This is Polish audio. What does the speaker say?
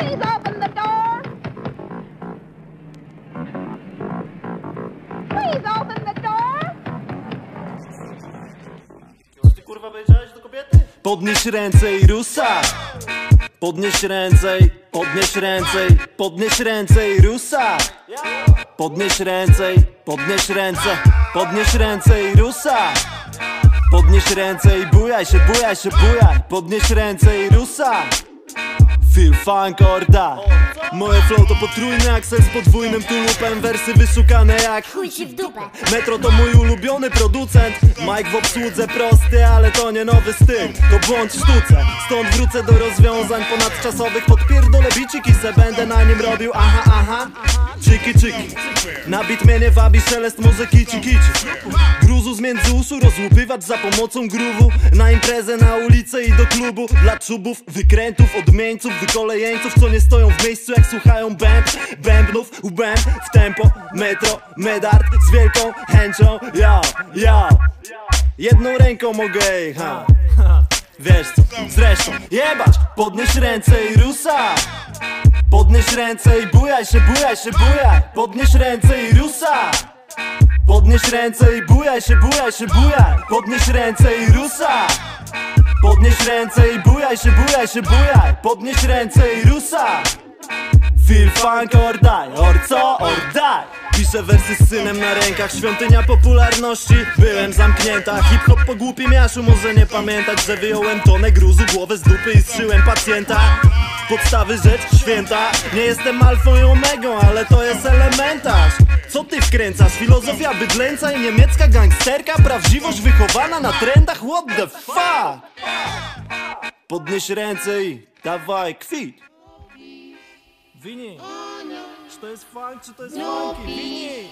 Please open the door. Please open the door. Ty kurwa wyjrzałeś do kobiety? Podnieś ręce i rusa. Podnieś ręce, i- podnieś ręce, i- podnieś ręce i rusa. Podnieś ręce, i- podnieś ręce, podnieś ręce i rusa. Podnieś ręce i bujaj się, bujaj się, bujaj. Podnieś ręce i rusa. Feel funk or die Moje flow to potrójny aksel z podwójnym tulupem Wersy wyszukane jak Chuj ci w dupę. Metro to mój ulubiony producent. Mike w obsłudze prosty, ale to nie nowy styl. To błąd w sztuce. Stąd wrócę do rozwiązań ponadczasowych. Podpierdolę bicik i se będę na nim robił. Aha, aha. Czyki, czyki Na bit mnie nie wabi szelest może kici, kici Gruzu z między uszu rozłupywać za pomocą gruwu. Na imprezę, na ulicę i do klubu. Dla czubów, wykrętów, odmieńców, wykolejeńców Co nie stoją w miejscu jak słuchają bęb Bębnów, ubęb, w tempo Metro, medart z wielką chęcią. Yo, yo Jedną ręką mogę, ha. Wiesz co, zresztą jebać Podnieś ręce i rusa. Podnieś ręce i bujaj się, bujaj się, bujaj. Podnieś ręce i rusa. Podnieś ręce i bujaj się, bujaj się, bujaj. Podnieś ręce i rusa. Podnieś ręce i bujaj się, bujaj się, bujaj. Podnieś ręce i rusa Feel funk or die, or co, or die. Piszę wersy z synem na rękach, świątynia popularności. Byłem zamknięta, hip-hop po głupim jaszu. Może nie pamiętać, że wyjąłem tonę gruzu Głowę z dupy i zszyłem pacjenta. Podstawy rzecz święta. Nie jestem alfą i omegą, ale to jest elementarz. Co ty wkręcasz? Filozofia bydlęca i niemiecka gangsterka. Prawdziwość wychowana na trendach? What the fuck? Podnieś ręce i dawaj kwit Wini, czy to jest funk, czy to jest funky? Wini!